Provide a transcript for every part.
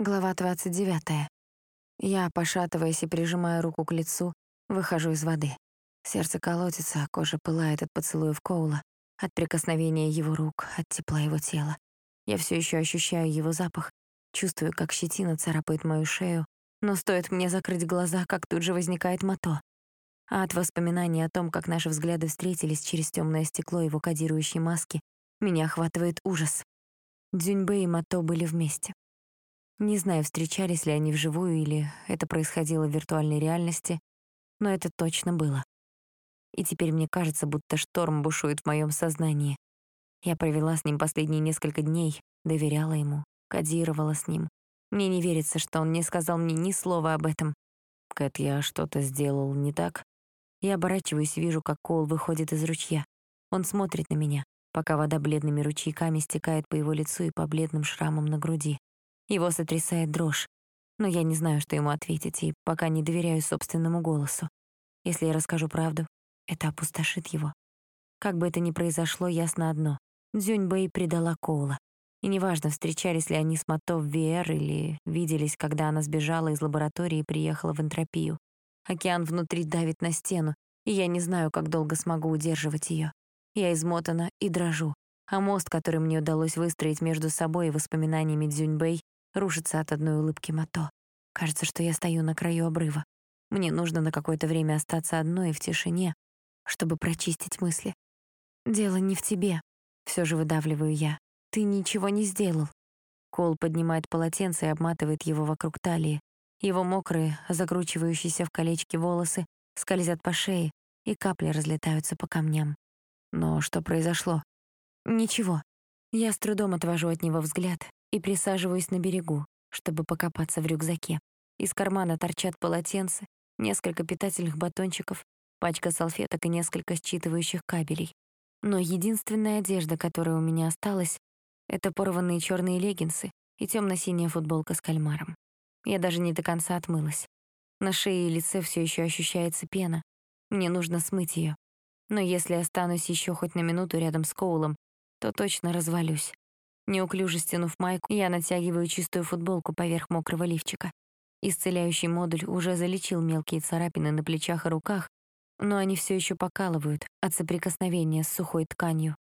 Глава 29. Я, пошатываясь и прижимая руку к лицу, выхожу из воды. Сердце колотится, а кожа пылает от поцелуев Коула, от прикосновения его рук, от тепла его тела. Я все еще ощущаю его запах, чувствую, как щетина царапает мою шею, но стоит мне закрыть глаза, как тут же возникает мото. А от воспоминаний о том, как наши взгляды встретились через темное стекло его кодирующей маски, меня охватывает ужас. Дзюньбэ и Мато были вместе. Не знаю, встречались ли они вживую или это происходило в виртуальной реальности, но это точно было. И теперь мне кажется, будто шторм бушует в моем сознании. Я провела с ним последние несколько дней, доверяла ему, кодировала с ним. Мне не верится, что он не сказал мне ни слова об этом. Кэт, я что-то сделал не так? Я оборачиваюсь вижу, как Коул выходит из ручья. Он смотрит на меня, пока вода бледными ручейками стекает по его лицу и по бледным шрамам на груди. Его сотрясает дрожь, но я не знаю, что ему ответить, и пока не доверяю собственному голосу. Если я расскажу правду, это опустошит его. Как бы это ни произошло, ясно одно. Дзюньбэй предала Коула. И неважно, встречались ли они с Мато в VR или виделись, когда она сбежала из лаборатории и приехала в энтропию. Океан внутри давит на стену, и я не знаю, как долго смогу удерживать ее. Я измотана и дрожу, а мост, который мне удалось выстроить между собой и воспоминаниями Дзюньбэй, рушится от одной улыбки Мато. Кажется, что я стою на краю обрыва. Мне нужно на какое-то время остаться одной в тишине, чтобы прочистить мысли. «Дело не в тебе», — все же выдавливаю я. «Ты ничего не сделал». Кол поднимает полотенце и обматывает его вокруг талии. Его мокрые, закручивающиеся в колечки волосы скользят по шее, и капли разлетаются по камням. Но что произошло? Ничего. Я с трудом отвожу от него взгляд и присаживаюсь на берегу, чтобы покопаться в рюкзаке. Из кармана торчат полотенца, несколько питательных батончиков, пачка салфеток и несколько считывающих кабелей. Но единственная одежда, которая у меня осталась, это порванные черные леггинсы и темно-синяя футболка с кальмаром. Я даже не до конца отмылась. На шее и лице все еще ощущается пена. Мне нужно смыть ее. Но если останусь еще хоть на минуту рядом с Коулом, то точно развалюсь. Неуклюже стянув майку, я натягиваю чистую футболку поверх мокрого лифчика. Исцеляющий модуль уже залечил мелкие царапины на плечах и руках, но они все еще покалывают от соприкосновения с сухой тканью.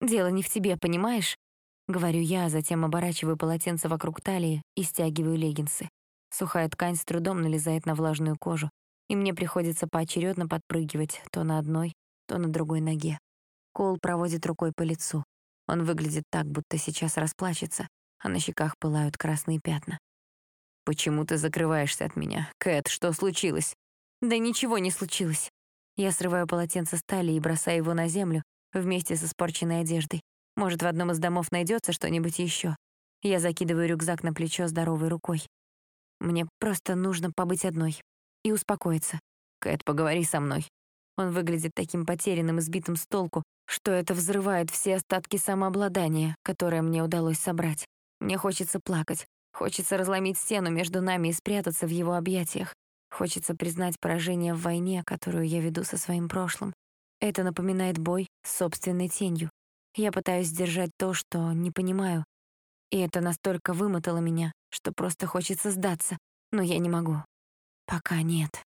«Дело не в тебе, понимаешь?» — говорю я, а затем оборачиваю полотенце вокруг талии и стягиваю леггинсы. Сухая ткань с трудом налезает на влажную кожу, и мне приходится поочередно подпрыгивать то на одной, то на другой ноге. Кол проводит рукой по лицу. Он выглядит так, будто сейчас расплачется, а на щеках пылают красные пятна. «Почему ты закрываешься от меня? Кэт, что случилось?» «Да ничего не случилось». Я срываю полотенце с талии и бросаю его на землю вместе с испорченной одеждой. Может, в одном из домов найдется что-нибудь еще. Я закидываю рюкзак на плечо здоровой рукой. Мне просто нужно побыть одной и успокоиться. «Кэт, поговори со мной». Он выглядит таким потерянным и сбитым с толку, что это взрывает все остатки самообладания, которое мне удалось собрать. Мне хочется плакать, хочется разломить стену между нами и спрятаться в его объятиях. Хочется признать поражение в войне, которую я веду со своим прошлым. Это напоминает бой с собственной тенью. Я пытаюсь сдержать то, что не понимаю. И это настолько вымотало меня, что просто хочется сдаться. Но я не могу. Пока нет.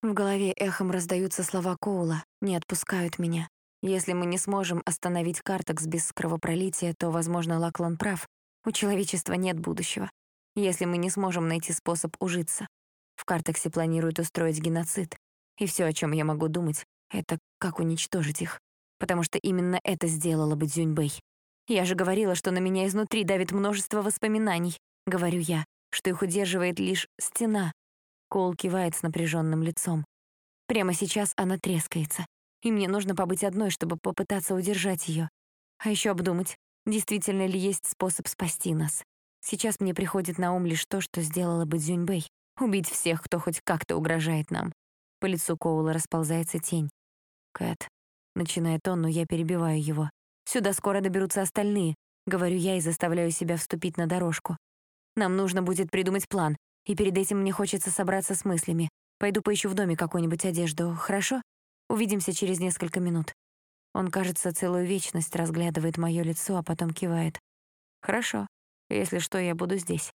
В голове эхом раздаются слова Коула, не отпускают меня. Если мы не сможем остановить Картекс без кровопролития, то, возможно, Лаклан прав. У человечества нет будущего. Если мы не сможем найти способ ужиться. В Картексе планируют устроить геноцид. И все, о чем я могу думать, это как уничтожить их. Потому что именно это сделала бы Дзюньбэй. Я же говорила, что на меня изнутри давит множество воспоминаний. Говорю я, что их удерживает лишь стена. Кол кивает с напряженным лицом. Прямо сейчас она трескается и мне нужно побыть одной, чтобы попытаться удержать ее. А еще обдумать, действительно ли есть способ спасти нас. Сейчас мне приходит на ум лишь то, что сделала бы Дзюньбэй — убить всех, кто хоть как-то угрожает нам. По лицу Коула расползается тень. «Кэт», — начинает он, но я перебиваю его. «Сюда скоро доберутся остальные», — говорю я и заставляю себя вступить на дорожку. «Нам нужно будет придумать план, и перед этим мне хочется собраться с мыслями. Пойду поищу в доме какую-нибудь одежду, хорошо?» Увидимся через несколько минут. Он, кажется, целую вечность разглядывает мое лицо, а потом кивает. Хорошо. Если что, я буду здесь.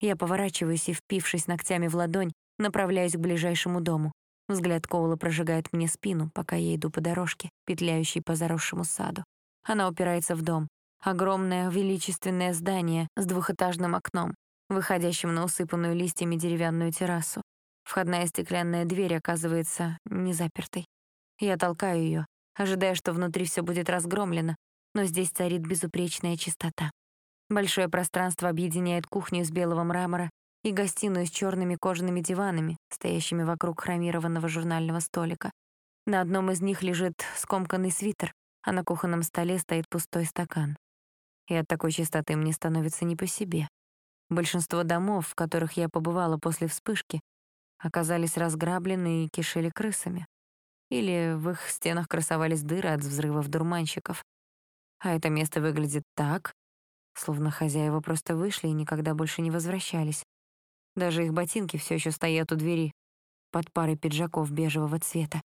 Я поворачиваюсь и, впившись ногтями в ладонь, направляюсь к ближайшему дому. Взгляд Коула прожигает мне спину, пока я иду по дорожке, петляющей по заросшему саду. Она упирается в дом. Огромное величественное здание с двухэтажным окном, выходящим на усыпанную листьями деревянную террасу. Входная стеклянная дверь оказывается не запертой. Я толкаю ее, ожидая, что внутри все будет разгромлено, но здесь царит безупречная чистота. Большое пространство объединяет кухню из белого мрамора и гостиную с черными кожаными диванами, стоящими вокруг хромированного журнального столика. На одном из них лежит скомканный свитер, а на кухонном столе стоит пустой стакан. И от такой чистоты мне становится не по себе. Большинство домов, в которых я побывала после вспышки, оказались разграблены и кишели крысами. Или в их стенах красовались дыры от взрывов дурманщиков. А это место выглядит так, словно хозяева просто вышли и никогда больше не возвращались. Даже их ботинки все еще стоят у двери под парой пиджаков бежевого цвета.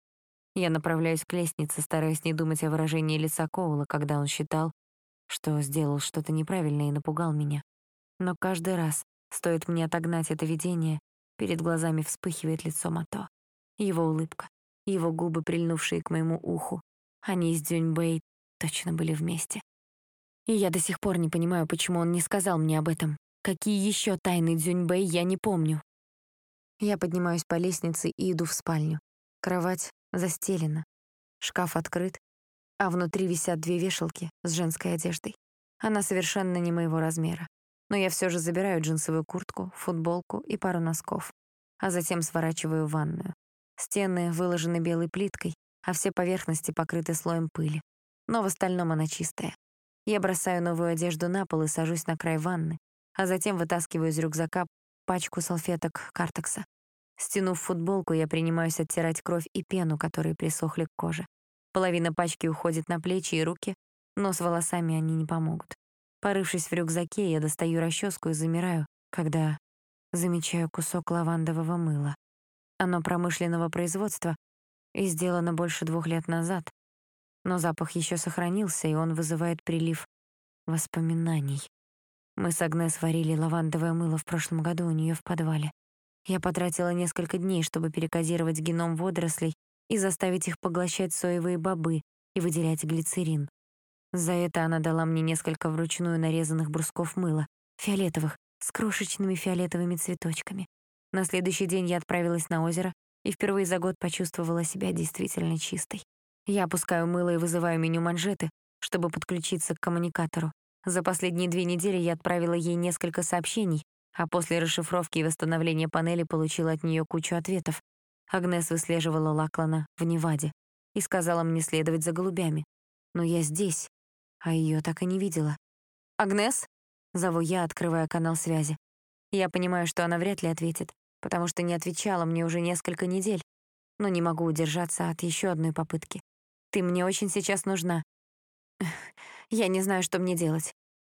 Я направляюсь к лестнице, стараясь не думать о выражении лица Коула, когда он считал, что сделал что-то неправильное и напугал меня. Но каждый раз, стоит мне отогнать это видение, перед глазами вспыхивает лицо Мато. Его улыбка, его губы, прильнувшие к моему уху. Они с Дзюньбэй точно были вместе. И я до сих пор не понимаю, почему он не сказал мне об этом. Какие еще тайны Дзюньбэй я не помню. Я поднимаюсь по лестнице и иду в спальню. Кровать застелена, шкаф открыт, а внутри висят две вешалки с женской одеждой. Она совершенно не моего размера. Но я все же забираю джинсовую куртку, футболку и пару носков, а затем сворачиваю ванную. Стены выложены белой плиткой, а все поверхности покрыты слоем пыли. Но в остальном она чистая. Я бросаю новую одежду на пол и сажусь на край ванны, а затем вытаскиваю из рюкзака пачку салфеток картекса. Стянув футболку, я принимаюсь оттирать кровь и пену, которые присохли к коже. Половина пачки уходит на плечи и руки, но с волосами они не помогут. Порывшись в рюкзаке, я достаю расческу и замираю, когда замечаю кусок лавандового мыла. Оно промышленного производства и сделано больше двух лет назад, но запах еще сохранился, и он вызывает прилив воспоминаний. Мы с Агнес варили лавандовое мыло в прошлом году у нее в подвале. Я потратила несколько дней, чтобы перекодировать геном водорослей и заставить их поглощать соевые бобы и выделять глицерин. За это она дала мне несколько вручную нарезанных брусков мыла, фиолетовых, с крошечными фиолетовыми цветочками. На следующий день я отправилась на озеро и впервые за год почувствовала себя действительно чистой. Я опускаю мыло и вызываю меню манжеты, чтобы подключиться к коммуникатору. За последние две недели я отправила ей несколько сообщений, а после расшифровки и восстановления панели получила от нее кучу ответов. Агнес выслеживала Лаклана в Неваде и сказала мне следовать за голубями. Но я здесь, а ее так и не видела. «Агнес?» — зову я, открывая канал связи. Я понимаю, что она вряд ли ответит, потому что не отвечала мне уже несколько недель, но не могу удержаться от еще одной попытки. «Ты мне очень сейчас нужна. Я не знаю, что мне делать.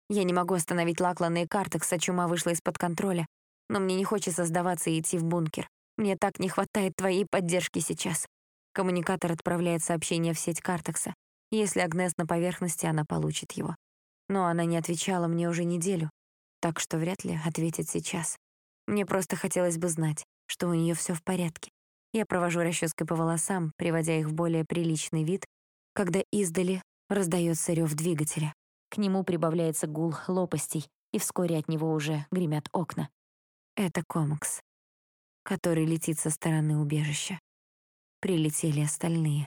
Я не могу остановить Лаклана и Картекса, чума вышла из-под контроля. Но мне не хочется сдаваться и идти в бункер. Мне так не хватает твоей поддержки сейчас. Коммуникатор отправляет сообщение в сеть Картекса. Если Агнес на поверхности, она получит его. Но она не отвечала мне уже неделю, так что вряд ли ответит сейчас. Мне просто хотелось бы знать, что у нее все в порядке. Я провожу расческой по волосам, приводя их в более приличный вид, когда издали Раздается рев двигателя. К нему прибавляется гул лопастей, и вскоре от него уже гремят окна. Это комакс, который летит со стороны убежища. Прилетели остальные.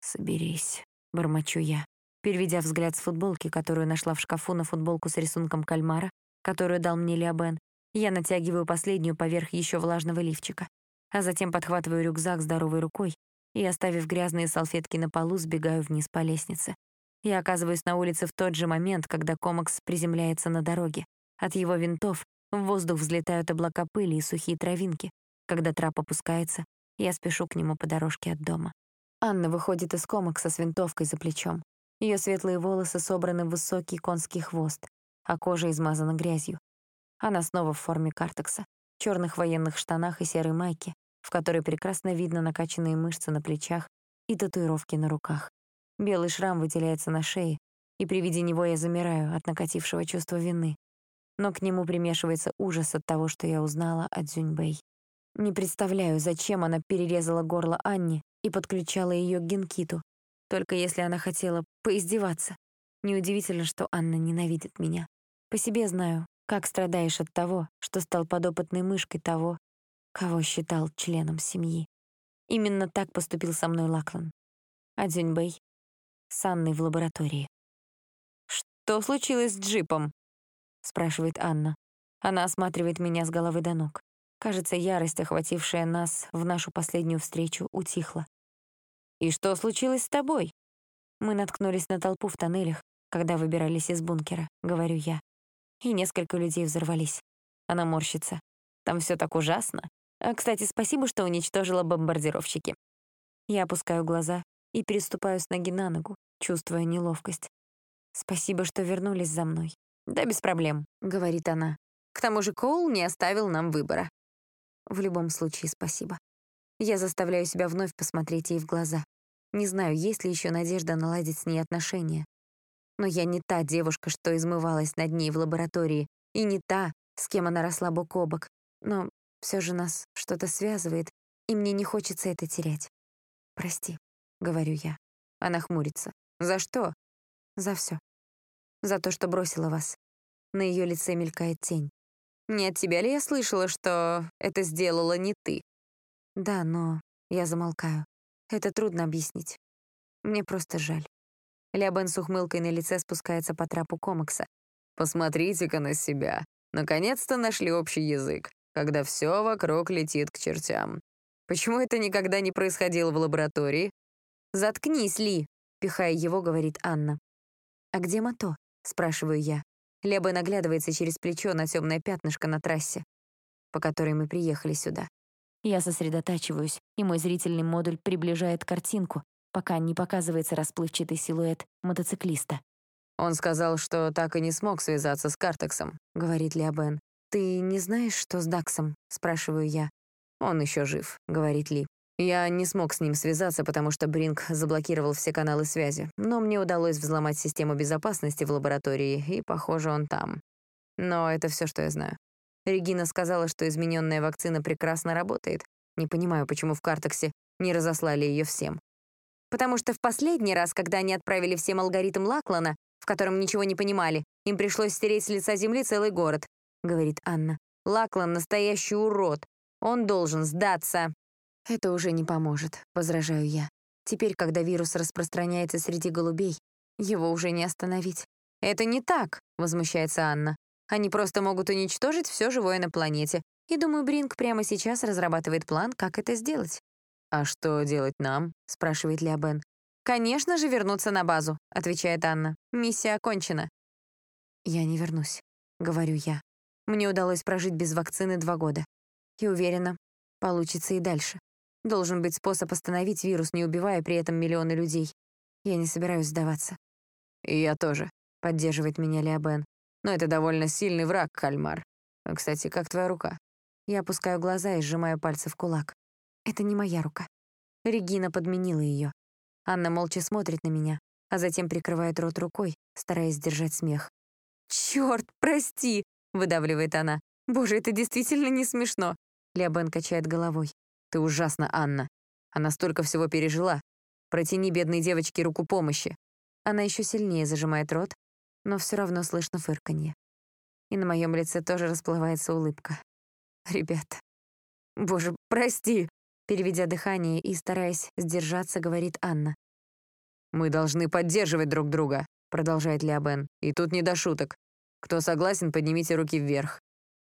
«Соберись», — бормочу я, переведя взгляд с футболки, которую нашла в шкафу, на футболку с рисунком кальмара, которую дал мне Леобен. Я натягиваю последнюю поверх еще влажного лифчика, а затем подхватываю рюкзак здоровой рукой и, оставив грязные салфетки на полу, сбегаю вниз по лестнице. Я оказываюсь на улице в тот же момент, когда Комакс приземляется на дороге. От его винтов в воздух взлетают облака пыли и сухие травинки. Когда трап опускается, я спешу к нему по дорожке от дома. Анна выходит из Комакса с винтовкой за плечом. Ее светлые волосы собраны в высокий конский хвост, а кожа измазана грязью. Она снова в форме картекса, черных военных штанах и серой майке, в которой прекрасно видно накачанные мышцы на плечах и татуировки на руках. Белый шрам выделяется на шее, и при виде него я замираю от накатившего чувства вины. но к нему примешивается ужас от того, что я узнала о Дзюньбэй. Не представляю, зачем она перерезала горло Анне и подключала ее к Генкиту, только если она хотела поиздеваться. Неудивительно, что Анна ненавидит меня. По себе знаю, как страдаешь от того, что стал подопытной мышкой того, кого считал членом семьи. Именно так поступил со мной Лаклан. А Дзюньбэй с Анной в лаборатории. «Что случилось с джипом?» — спрашивает Анна. Она осматривает меня с головы до ног. Кажется, ярость, охватившая нас в нашу последнюю встречу, утихла. «И что случилось с тобой?» Мы наткнулись на толпу в тоннелях, когда выбирались из бункера, говорю я. И несколько людей взорвались. Она морщится. Там все так ужасно. А, кстати, спасибо, что уничтожила бомбардировщики. Я опускаю глаза и переступаю с ноги на ногу, чувствуя неловкость. Спасибо, что вернулись за мной. Да, без проблем, говорит она. К тому же Коул не оставил нам выбора. В любом случае, спасибо. Я заставляю себя вновь посмотреть ей в глаза. Не знаю, есть ли еще надежда наладить с ней отношения. Но я не та девушка, что измывалась над ней в лаборатории, и не та, с кем она росла бок о бок. Но все же нас что-то связывает, и мне не хочется это терять. «Прости», — говорю я. Она хмурится. «За что?» «За все. За то, что бросила вас». На ее лице мелькает тень. «Не от тебя ли я слышала, что это сделала не ты?» «Да, но...» Я замолкаю. Это трудно объяснить. Мне просто жаль. Лябен с ухмылкой на лице спускается по трапу комикса. «Посмотрите-ка на себя. Наконец-то нашли общий язык, когда все вокруг летит к чертям. Почему это никогда не происходило в лаборатории?» «Заткнись, Ли!» — пихая его, говорит Анна. «А где Мато?» — спрашиваю я. Леба наглядывается через плечо на темное пятнышко на трассе, по которой мы приехали сюда. Я сосредотачиваюсь, и мой зрительный модуль приближает картинку, пока не показывается расплывчатый силуэт мотоциклиста. «Он сказал, что так и не смог связаться с Картексом», — говорит Леобен. «Ты не знаешь, что с Даксом?» — спрашиваю я. «Он еще жив», — говорит Ли. Я не смог с ним связаться, потому что Бринг заблокировал все каналы связи, но мне удалось взломать систему безопасности в лаборатории, и, похоже, он там. Но это все, что я знаю. Регина сказала, что измененная вакцина прекрасно работает. Не понимаю, почему в Картексе не разослали ее всем. Потому что в последний раз, когда они отправили всем алгоритм Лаклана, в котором ничего не понимали, им пришлось стереть с лица земли целый город, — говорит Анна. Лаклан — настоящий урод. Он должен сдаться. Это уже не поможет, — возражаю я. Теперь, когда вирус распространяется среди голубей, его уже не остановить. «Это не так», — возмущается Анна. Они просто могут уничтожить все живое на планете. И думаю, Бринг прямо сейчас разрабатывает план, как это сделать. «А что делать нам?» — спрашивает Леобен. «Конечно же вернуться на базу», — отвечает Анна. «Миссия окончена». «Я не вернусь», — говорю я. Мне удалось прожить без вакцины два года. И уверена, получится и дальше. Должен быть способ остановить вирус, не убивая при этом миллионы людей. Я не собираюсь сдаваться. «И я тоже», — поддерживает меня Леобен. Но это довольно сильный враг, кальмар. Кстати, как твоя рука? Я опускаю глаза и сжимаю пальцы в кулак. Это не моя рука. Регина подменила ее. Анна молча смотрит на меня, а затем прикрывает рот рукой, стараясь сдержать смех. «Чёрт, прости!» — выдавливает она. «Боже, это действительно не смешно!» Леобен качает головой. «Ты ужасна, Анна. Она столько всего пережила. Протяни бедной девочке руку помощи». Она еще сильнее зажимает рот, но все равно слышно фырканье. И на моем лице тоже расплывается улыбка. «Ребята, боже, прости!» Переведя дыхание и стараясь сдержаться, говорит Анна. «Мы должны поддерживать друг друга», — продолжает Леобен. «И тут не до шуток. Кто согласен, поднимите руки вверх».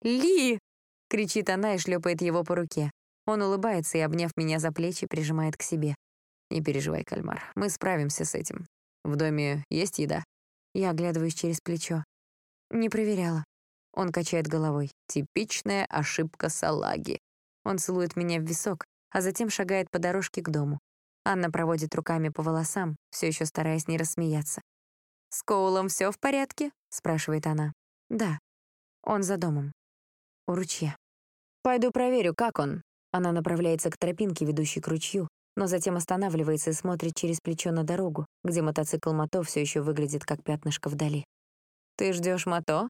«Ли!» — кричит она и шлепает его по руке. Он улыбается и, обняв меня за плечи, прижимает к себе. «Не переживай, кальмар, мы справимся с этим. В доме есть еда?» Я оглядываюсь через плечо. Не проверяла. Он качает головой. Типичная ошибка салаги. Он целует меня в висок, а затем шагает по дорожке к дому. Анна проводит руками по волосам, все еще стараясь не рассмеяться. «С Коулом все в порядке?» — спрашивает она. «Да. Он за домом. У ручья». «Пойду проверю, как он». Она направляется к тропинке, ведущей к ручью, но затем останавливается и смотрит через плечо на дорогу, где мотоцикл Мото все еще выглядит как пятнышко вдали. «Ты ждешь Мото?»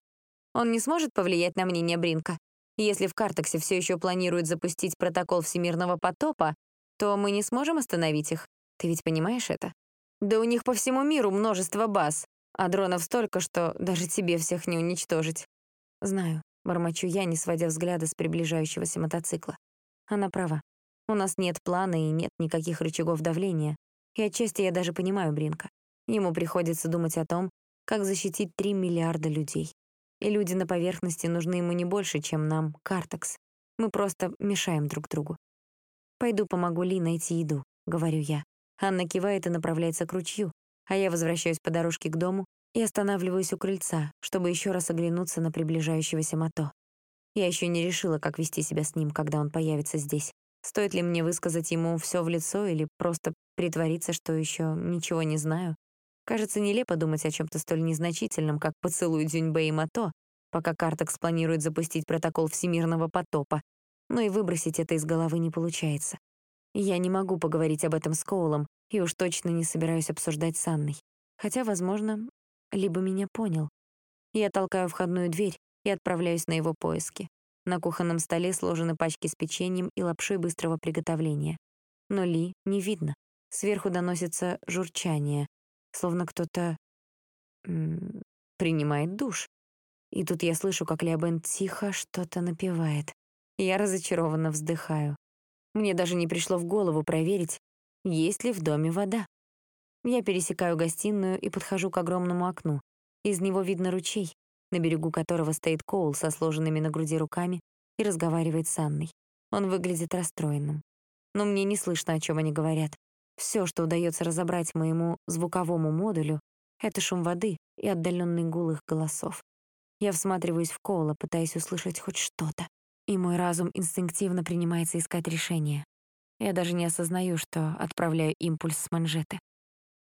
Он не сможет повлиять на мнение Бринка? Если в Картексе все еще планируют запустить протокол всемирного потопа, то мы не сможем остановить их. Ты ведь понимаешь это? Да у них по всему миру множество баз, а дронов столько, что даже тебе всех не уничтожить. Знаю, бормочу я, не сводя взгляда с приближающегося мотоцикла. Она права. У нас нет плана и нет никаких рычагов давления. И отчасти я даже понимаю Бринка. Ему приходится думать о том, как защитить 3 миллиарда людей. И люди на поверхности нужны ему не больше, чем нам, Картекс. Мы просто мешаем друг другу. «Пойду помогу Ли найти еду», — говорю я. Анна кивает и направляется к ручью, а я возвращаюсь по дорожке к дому и останавливаюсь у крыльца, чтобы еще раз оглянуться на приближающегося Мото. Я еще не решила, как вести себя с ним, когда он появится здесь. Стоит ли мне высказать ему все в лицо или просто притвориться, что еще ничего не знаю? Кажется нелепо думать о чем то столь незначительном, как поцелуй Дзюньбэ и Мато, пока Картекс планирует запустить протокол всемирного потопа, но и выбросить это из головы не получается. Я не могу поговорить об этом с Коулом, и уж точно не собираюсь обсуждать с Анной. Хотя, возможно, либо меня понял. Я толкаю входную дверь и отправляюсь на его поиски. На кухонном столе сложены пачки с печеньем и лапшой быстрого приготовления. Но Ли не видно. Сверху доносится журчание, словно кто-то принимает душ. И тут я слышу, как Леобен тихо что-то напевает. Я разочарованно вздыхаю. Мне даже не пришло в голову проверить, есть ли в доме вода. Я пересекаю гостиную и подхожу к огромному окну. Из него видно ручей, на берегу которого стоит Коул со сложенными на груди руками и разговаривает с Анной. Он выглядит расстроенным. Но мне не слышно, о чем они говорят. Все, что удается разобрать моему звуковому модулю, это шум воды и отдаленный гул их голосов. Я всматриваюсь в Коула, пытаясь услышать хоть что-то. И мой разум инстинктивно принимается искать решение. Я даже не осознаю, что отправляю импульс с манжеты.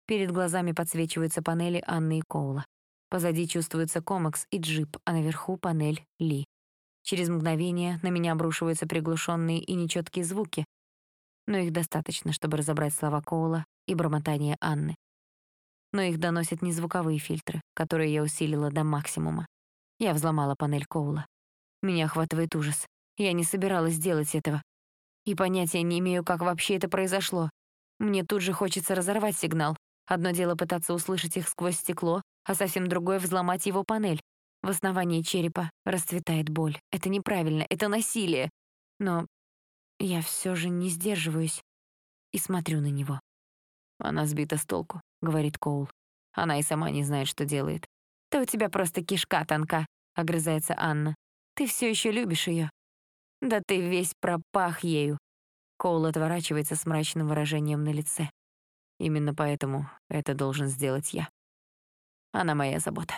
Перед глазами подсвечиваются панели Анны и Коула. Позади чувствуется комакс и джип, а наверху панель Ли. Через мгновение на меня обрушиваются приглушенные и нечеткие звуки, но их достаточно, чтобы разобрать слова Коула и бормотание Анны. Но их доносят не звуковые фильтры, которые я усилила до максимума. Я взломала панель Коула. Меня охватывает ужас. Я не собиралась делать этого. И понятия не имею, как вообще это произошло. Мне тут же хочется разорвать сигнал. Одно дело пытаться услышать их сквозь стекло, а совсем другое — взломать его панель. В основании черепа расцветает боль. Это неправильно, это насилие. Но я все же не сдерживаюсь и смотрю на него. «Она сбита с толку», — говорит Коул. Она и сама не знает, что делает. «Да у тебя просто кишка тонка», — огрызается Анна. «Ты все еще любишь ее. Да ты весь пропах ею». Коул отворачивается с мрачным выражением на лице. Именно поэтому это должен сделать я. Она моя забота.